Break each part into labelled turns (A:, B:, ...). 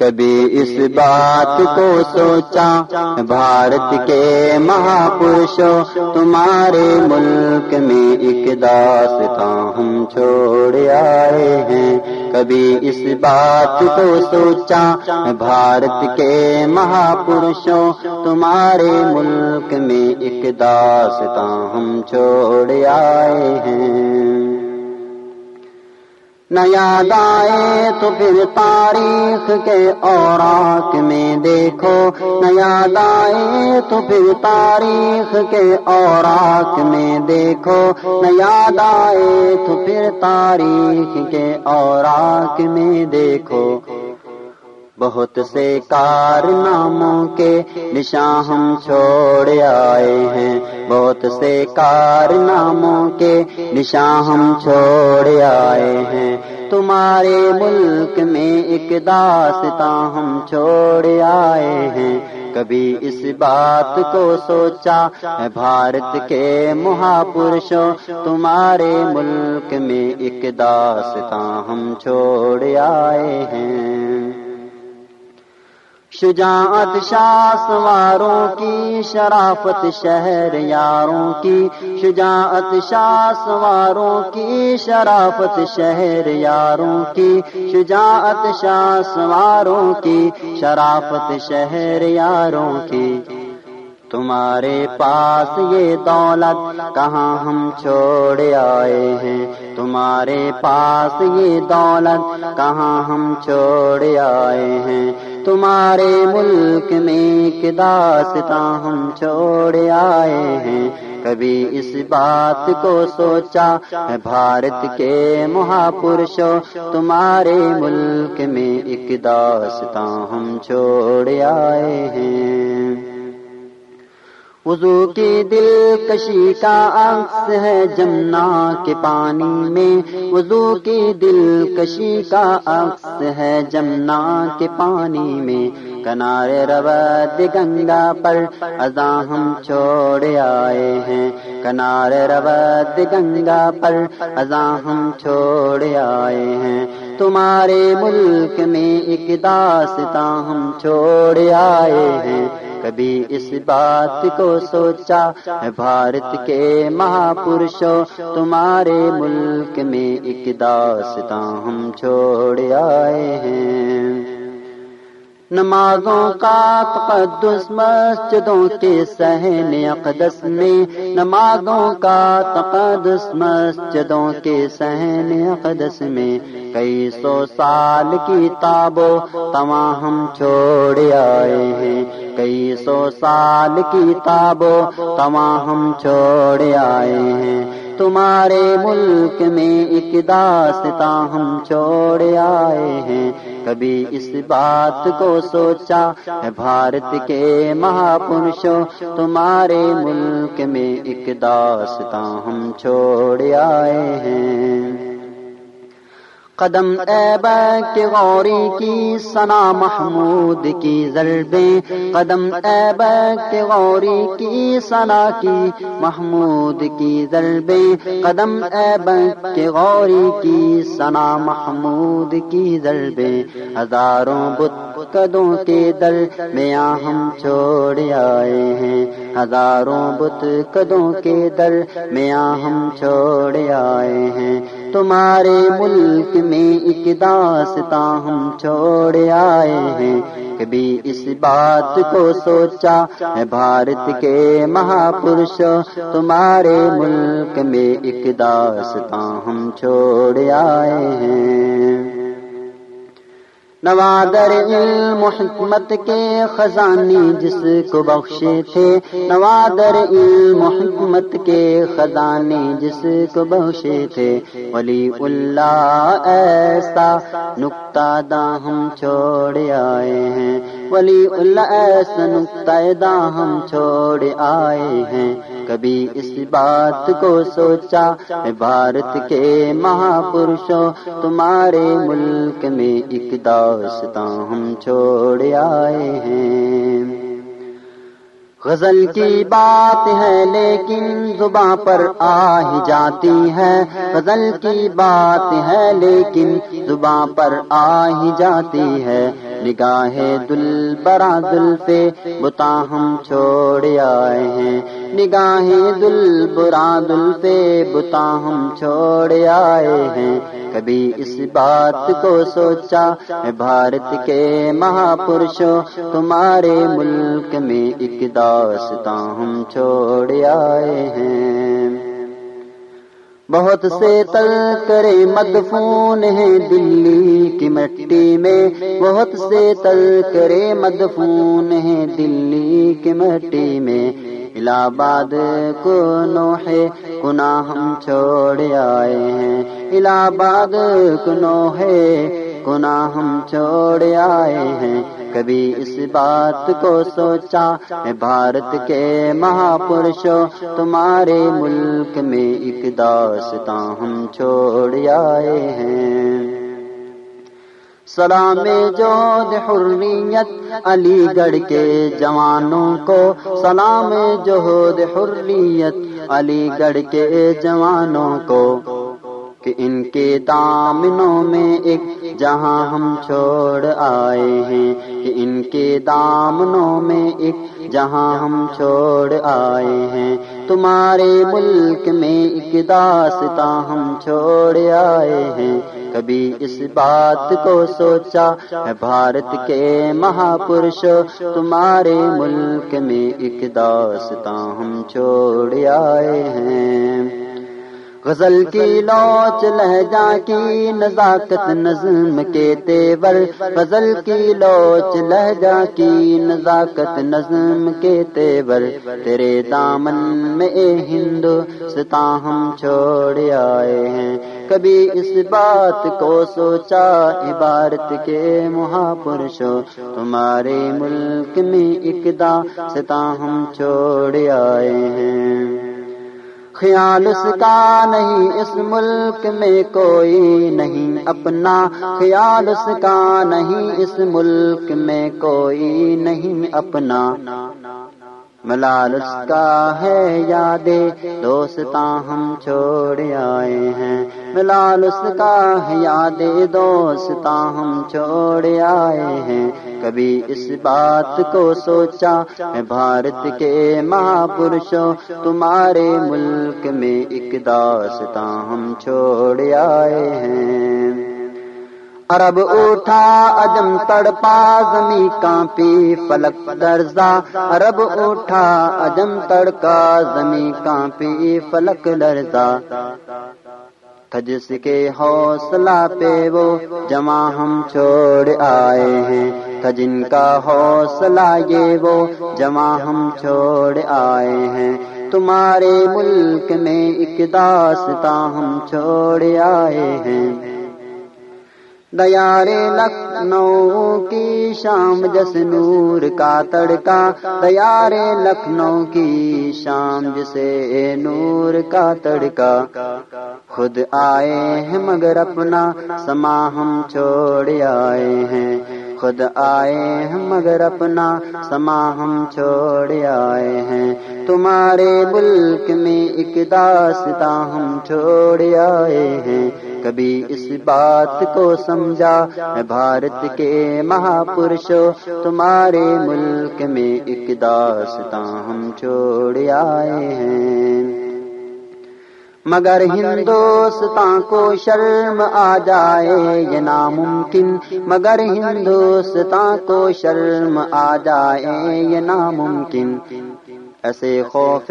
A: کبھی اس بات کو سوچا، بھارت کے مہاپرشوں تمہارے ملک میں ایک داستان ہم چھوڑ آئے ہیں۔ کبھی اس بات کو سوچا، بھارت کے مہاپرشوں تمہارے ملک میں ایک داستان ہم چھوڑ آئے ہیں۔ یاد آئے تو پھر تاریخ کے اوراق میں دیکھو۔ نہ یاد آئے تو پھر تاریخ کے اوراق میں دیکھو۔ نیا آئے تو پھر تاریخ کے اوراق میں دیکھو۔ بہت سے کارناموں کے نشان ہم چھوڑ آئے ہیں۔ بہت سے کارناموں کے نشان ہم چھوڑ آئے ہیں۔ تمہارے ملک میں ایک داستان ہم چھوڑ آئے ہیں۔ کبھی اس بات کو سوچا بھارت کے مہاپرشوں، تمہارے ملک میں ایک داستان ہم چھوڑ آئے ہیں۔ شجاعت شاہ سواروں کی، شرافت شہر یاروں کی۔ شجاعت شاہ سواروں کی، شرافت شہر یاروں کی۔ شجاعت شاہ سواروں کی، شرافت شہر یاروں کی۔ تمہارے پاس یہ دولت کہاں ہم چھوڑ آئے ہیں؟ تمہارے پاس یہ دولت کہاں ہم چھوڑ آئے ہیں؟ تمہارے ملک میں ایک داستان ہم چھوڑ آئے ہیں۔ کبھی اس بات کو سوچا بھارت کے مہاپرشو، تمہارے ملک میں ایک داستان ہم چھوڑ آئے ہیں۔ وضو کی دل کشی کا عکس ہے جمنا کے پانی میں۔ وضو کی دل کشی کا عکس ہے جمنا کے پانی میں۔ کنارے ربد گنگا پر ازا ہم چھوڑ آئے ہیں۔ کنارے ربد گنگا پر ازا ہم چھوڑ آئے ہیں۔ تمہارے ملک میں ایک داستان ہم چھوڑ آئے ہیں۔ کبھی اس بات کو سوچا بھارت کے مہاپرشوں تمہارے ملک میں ایک داستان ہم چھوڑ آئے ہیں۔ نمازوں کا تقدس مسجدوں کے سہن اقدس میں، نمازوں کا تقدس مسجدوں کے سہن اقدس میں۔ کئی سو سال کی تابو تمام ہم چھوڑ آئے ہیں۔ کئی سو سال کی تابو تمام ہم چھوڑ آئے ہیں۔ تمہارے ملک میں ایک داستان ہم چھوڑ آئے ہیں۔ کبھی اس بات کو سوچا بھارت کے مہاپرشوں، تمہارے ملک میں ایک داستان ہم چھوڑ آئے ہیں۔ قدم اے کے غوری کی سنا محمود کی ضربیں۔ قدم اے کے غوری کی سنا کی محمود کی ضربیں۔ قدم اے کے غوری کی سنا محمود کی ضربیں۔ ہزاروں بت قدوں کے در میں ہم چھوڑ آئے ہیں۔ ہزاروں بت قدوں کے در میں ہم چھوڑ آئے ہیں۔ تمہارے ملک میں ایک داستان ہم چھوڑ آئے ہیں۔ کبھی اس بات کو سوچا بھارت کے مہاپرش۔ تمہارے ملک میں ایک داستان ہم چھوڑ آئے ہیں۔ نوادر علم حکمت کے خزانی جس کو بخشے تھے، نوادر علم حکمت کے خزانے جس کو بخشے تھے۔ ولی اللہ ایسا نقطہ دا ہم چھوڑ آئے ہیں۔ ولی اللہ ایسا نقطہ دا ہم چھوڑ آئے ہیں۔ کبھی اس بات کو سوچا بھارت کے مہاپرشوں تمہارے ملک میں ایک داستان ہم چھوڑ آئے ہیں۔ غزل کی بات ہے لیکن زباں پر آ ہی جاتی ہے۔ غزل کی بات ہے لیکن زباں پر آ ہی جاتی ہے۔ نگاہ دل برا دل پہ بتا ہم چھوڑ آئے ہیں۔ نگاہ دل برا دل پہ بتا ہم چھوڑ آئے ہیں۔ کبھی اس بات کو سوچا بھارت کے مہا پرشوں تمہارے ملک میں ایک داستان ہم چھوڑ آئے ہیں۔ بہت سے تل کرے مدفون ہیں دلی کی مٹی میں، بہت سے تل کرے مدفون ہیں دلی کی مٹی میں۔ الہ آباد کو نوحے کنا ہم چھوڑ آئے ہیں۔ الہ آباد کو نوحے کنا ہم چھوڑ آئے ہیں۔ کبھی اس بات کو سوچا میں بھارت کے مہا پرشوں تمہارے ملک میں ایک داستان ہم چھوڑ آئے ہیں. سلام جود حریت علی گڑھ کے جوانوں کو، سلام جوہد حریت علی گڑھ کے جوانوں کو کہ ان کے دامنوں میں ایک جہاں ہم چھوڑ آئے ہیں، کہ ان کے دامنوں میں ایک جہاں ہم چھوڑ آئے ہیں۔ تمہارے ملک میں ایک داستہ ہم چھوڑ آئے ہیں۔ کبھی اس بات کو سوچا ہے بھارت کے مہا پرش تمہارے ملک میں ایک داستہ ہم چھوڑ آئے ہیں۔ غزل کی لوچ لہجا کی نزاکت نظم کے تیور، غزل کی لوچ لہجا کی نزاکت نظم کے تیور۔ تیرے دامن میں اے ہندو ستا ہم چھوڑ آئے ہیں۔ کبھی اس بات کو سوچا عبارت کے مہاپرشو تمہارے ملک میں اکدا ستا ہم چھوڑ آئے ہیں۔ خیال اس کا نہیں اس ملک میں کوئی نہیں اپنا خیال اس کا نہیں اس ملک میں کوئی نہیں اپنا ملال اس کا ہے یاد دوستا ہم چھوڑ آئے ہیں۔ ملال اس کا ہے یاد دوستا ہم چھوڑ آئے ہیں۔ کبھی اس بات کو سوچا، میں بھارت کے مہا پرشوں تمہارے ملک میں ایک داستہ ہم چھوڑ آئے ہیں۔ عرب اٹھا اجم تڑپا زمیں کانپی فلک درزا عرب اٹھا اجم تڑکا زمیں کانپی فلک درزا جس کے حوصلہ پہ وہ جمع ہم چھوڑ آئے ہیں جن کا حوصلہ یہ وہ جمع ہم چھوڑ آئے ہیں تمہارے ملک میں ایک داستہ ہم چھوڑ آئے ہیں دیار لکھنؤ کی شام جس نور کا تڑکا دیار لکھنؤ کی شام جسے نور کا تڑکا۔ خود آئے ہیں مگر اپنا، سما ہم چھوڑ آئے ہیں۔ خود آئے ہیں مگر اپنا سما ہم چھوڑ آئے ہیں۔ تمہارے ملک میں ایک داستہ ہم چھوڑ آئے ہیں۔ کبھی اس بات کو سمجھا بھارت کے مہا پرشو تمہارے ملک میں ایک داستان ہم چھوڑ آئے ہیں۔ مگر ہندوستان کو شرم آ جائے یہ ناممکن۔ مگر ہندوستان کو شرم آ جائے یہ ناممکن۔ ایسے خوف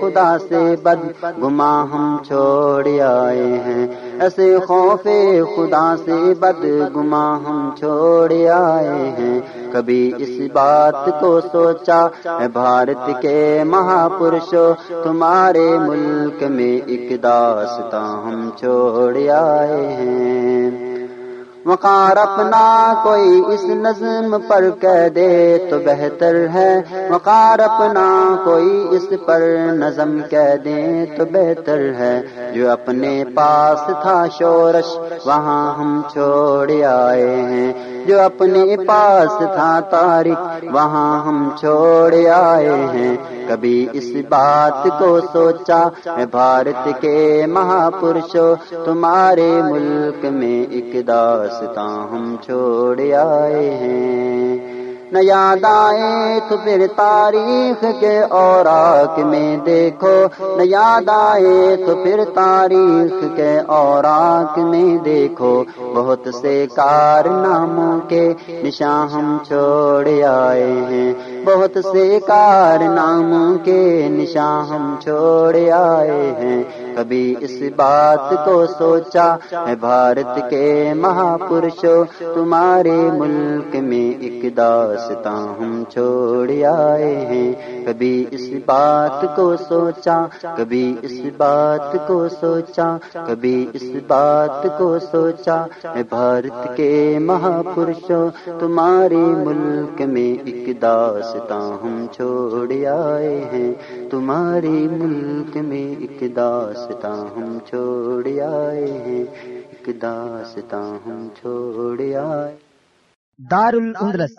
A: خدا سے بد گما ہم چھوڑ آئے ہیں۔ ایسے خوف خدا سے بد گما ہم چھوڑ آئے ہیں۔ کبھی اس بات کو سوچا بھارت کے مہا پرشو تمہارے ملک میں ایک داستہ ہم چھوڑ آئے ہیں۔ وقار اپنا کوئی اس نظم پر کہہ دے تو بہتر ہے۔ وقار اپنا کوئی اس پر نظم کہہ دے تو بہتر ہے۔ جو اپنے پاس تھا شورش وہاں ہم چھوڑ آئے ہیں۔ جو اپنے پاس تھا تاریخ، وہاں ہم چھوڑ آئے ہیں۔ کبھی اس بات کو سوچا بھارت کے مہا پرشو تمہارے ملک میں ایک داستان ہم چھوڑ آئے ہیں۔ نہ یاد آئے تو پھر تاریخ کے اوراق میں دیکھو۔ نہ یاد آئے تو پھر تاریخ کے اوراق میں دیکھو۔ بہت سے کارناموں کے نشان ہم چھوڑ آئے ہیں۔ بہت سے کارناموں کے نشان ہم چھوڑ آئے ہیں۔ کبھی اس بات کو سوچا ہے بھارت کے مہا پرشو تمہارے ملک میں ایک داستان ہم چھوڑ آئے ہیں کبھی اس بات کو سوچا کبھی اس بات کو سوچا کبھی اس بات کو سوچا ہے بھارت کے مہا پرشو تمہارے ملک میں ایک داستان ہم چھوڑ آئے ہیں تمہارے ملک میں ایک داستان ہم چھوڑ آئے ہیں ایک داستان ہم چھوڑ آئے
B: دار الاندلس